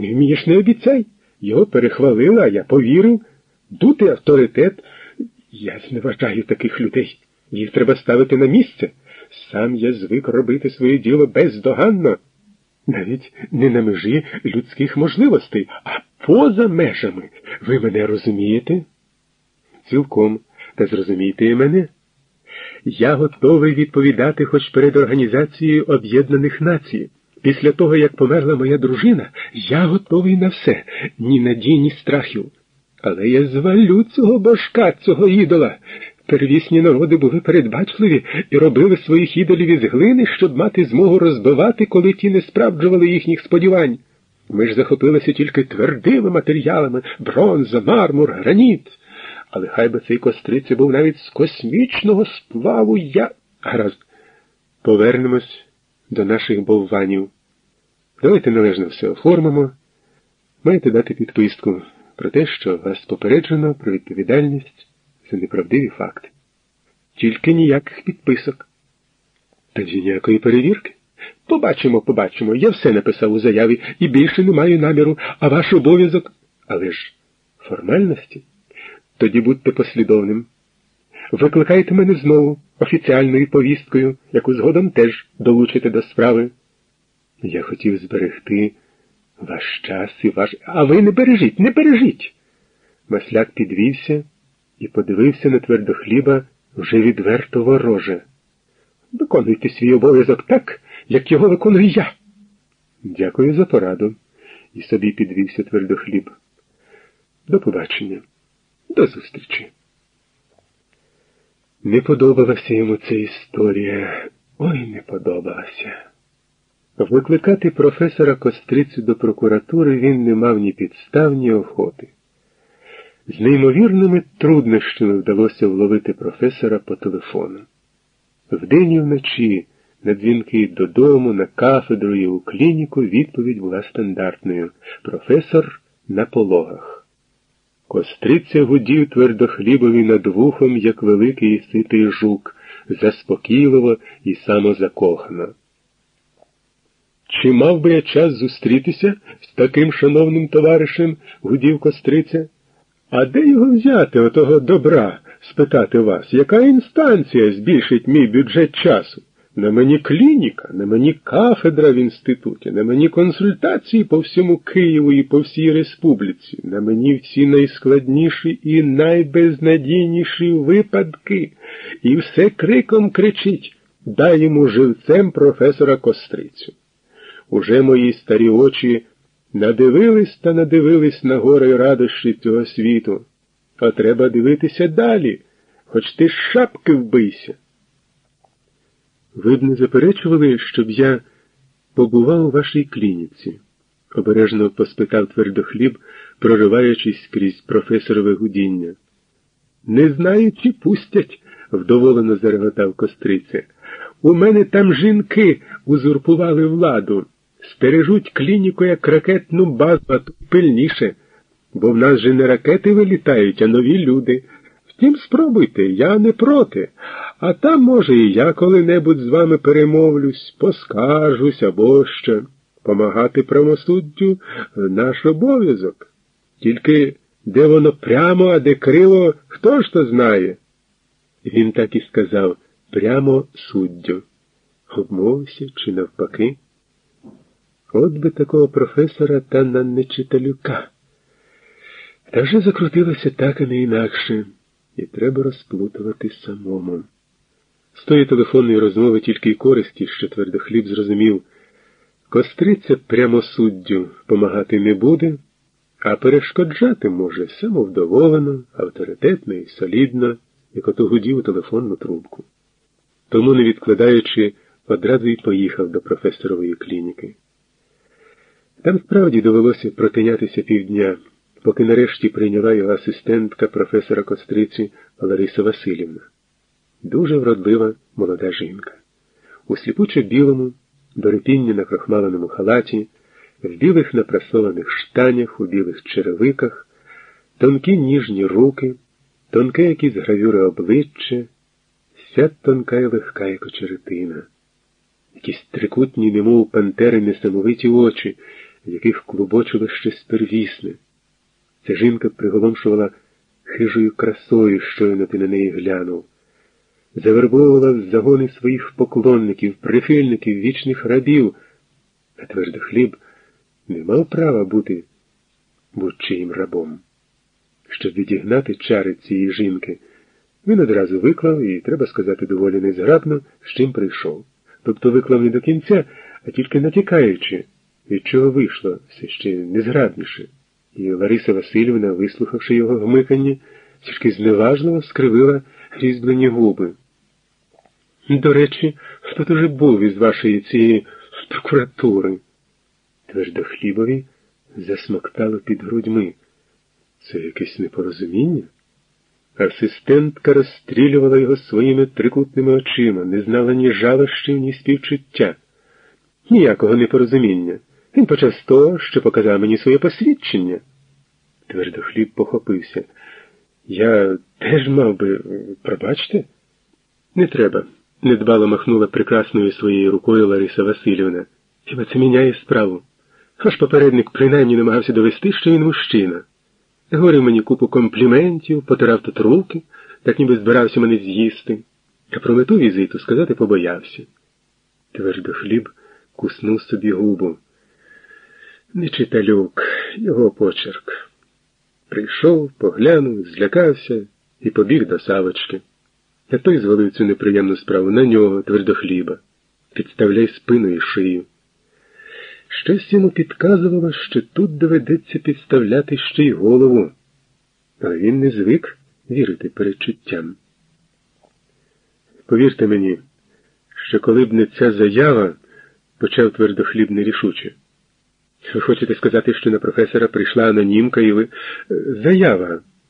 Не вмієш, не обіцяй. Його перехвалила, а я повірив. Дути авторитет. Я зневажаю таких людей. Їх треба ставити на місце. Сам я звик робити своє діло бездоганно. Навіть не на межі людських можливостей, а поза межами. Ви мене розумієте? Цілком, та зрозумійте і мене. Я готовий відповідати хоч перед Організацією Об'єднаних Націй. Після того, як померла моя дружина, я готовий на все, ні надій, ні страхів. Але я звалю цього башка, цього ідола. Первісні народи були передбачливі і робили своїх ідолів із глини, щоб мати змогу розбивати, коли ті не справджували їхніх сподівань. Ми ж захопилися тільки твердими матеріалами бронза, мармур, граніт. Але хай би цей костриця був навіть з космічного сплаву я. Гаразд, повернемось до наших болванів. Давайте належно все оформимо. Маєте дати підписку про те, що вас попереджено про відповідальність за неправдиві факти. Тільки ніяких підписок. Тоді ніякої перевірки. Побачимо, побачимо. Я все написав у заяві і більше не маю наміру, а ваш обов'язок. Але ж формальності. Тоді будьте послідовним. Викликайте мене знову офіціальною повісткою, яку згодом теж долучите до справи. Я хотів зберегти ваш час і ваш. А ви не бережіть, не бережіть. Масляк підвівся і подивився на твердохліба вже відверто вороже. Виконуйте свій обов'язок так, як його виконую я. Дякую за пораду. І собі підвівся твердохліб. До побачення. До зустрічі. Не подобалася йому ця історія. Ой, не подобалася. Викликати професора Кострицю до прокуратури він не мав ні підстав, ні охоти. З неймовірними труднощами вдалося вловити професора по телефону. Вдень і вночі на дзвінки додому, на кафедру і у клініку відповідь була стандартною професор на пологах. Костриця гудів твердохлібові над вухом, як великий і ситий жук, заспокійливо і самозакохано. Чи мав би я час зустрітися з таким шановним товаришем, гудів Костриця? А де його взяти, отого добра, спитати вас, яка інстанція збільшить мій бюджет часу? На мені клініка, на мені кафедра в інституті, на мені консультації по всьому Києву і по всій республіці, на мені всі найскладніші і найбезнадійніші випадки. І все криком кричить дай йому живцем професора Кострицю. Уже мої старі очі надивились та надивились на гори радощі цього світу, а треба дивитися далі, хоч ти з шапки вбийся. Ви б не заперечували, щоб я побував у вашій клініці? обережно поспитав твердохліб, прориваючись крізь професорове гудіння. Не знаю, чи пустять, вдоволено зареготав костриця. У мене там жінки узурпували владу, стережуть клініку як ракетну базу, а тут пильніше, бо в нас же не ракети вилітають, а нові люди. Втім, спробуйте, я не проти. А там, може, і я коли-небудь з вами перемовлюсь, поскаржусь або що. Помагати правосуддю наш обов'язок. Тільки де воно прямо, а де криво, хто ж то знає? Він так і сказав прямо суддю. Обмовився чи навпаки. От би такого професора та на нечиталюка. Та вже закрутилося так, а не інакше, і треба розплутувати самому. З тої телефонної розмови тільки й користі, що твердохліб зрозумів, костриця прямо суддю помагати не буде, а перешкоджати може самовдоволено, авторитетно і солідно, як ото гудів телефонну трубку. Тому, не відкладаючи, одразу й поїхав до професорової клініки. Там справді довелося протинятися півдня, поки нарешті прийняла його асистентка професора Костриці Лариса Васильівна. Дуже вродлива молода жінка. У сліпучо білому, до репіння на крохмаленому халаті, в білих напрасованих штанях, у білих черевиках, тонкі ніжні руки, тонке якісь гравюри обличчя, вся тонка і легка, як очеретина, якісь трикутні, немов пантери несамовиті очі в яких клубочило щось первісне. Ця жінка приголомшувала хижою красою, щойно ти на неї глянув, завербовувала в загони своїх поклонників, прихильників, вічних рабів, а твердохліб не мав права бути будь-чиїм рабом. Щоб відігнати чари цієї жінки, він одразу виклав і, треба сказати, доволі незграбно, з чим прийшов. Тобто виклав не до кінця, а тільки натякаючи, від чого вийшло все ще незграбніше. І Лариса Васильівна, вислухавши його гмикання, тільки зневажливо скривила різьблені губи. До речі, хто тут уже був із вашої цієї прокуратури? Твердохлібові засмоктало під грудьми. Це якесь непорозуміння? Асистентка розстрілювала його своїми трикутними очима, не знала ні жалощів, ні співчуття. Ніякого непорозуміння. Він почав з того, що показав мені своє посвідчення. Твердохліб похопився. Я теж мав би, пробачте? Не треба, недбало махнула прекрасною своєю рукою Лариса Васильівна. Хіба це міняє справу? Ваш попередник принаймні намагався довести, що він мужчина. Говорив мені купу компліментів, потирав тут руки, так ніби збирався мене з'їсти, а про мету візиту сказати побоявся. Твердо хліб куснув собі губу. Не читалюк, його почерк. Прийшов, поглянув, злякався і побіг до Савочки. А той звалив цю неприємну справу на нього, твердохліба. Підставляй спину і шию. Щось йому підказувало, що тут доведеться підставляти ще й голову, але він не звик вірити передчуттям. Повірте мені, що коли б не ця заява, почав твердохліб нерішуче. Ви хочете сказати, що на професора прийшла анонімка і ви. Заява,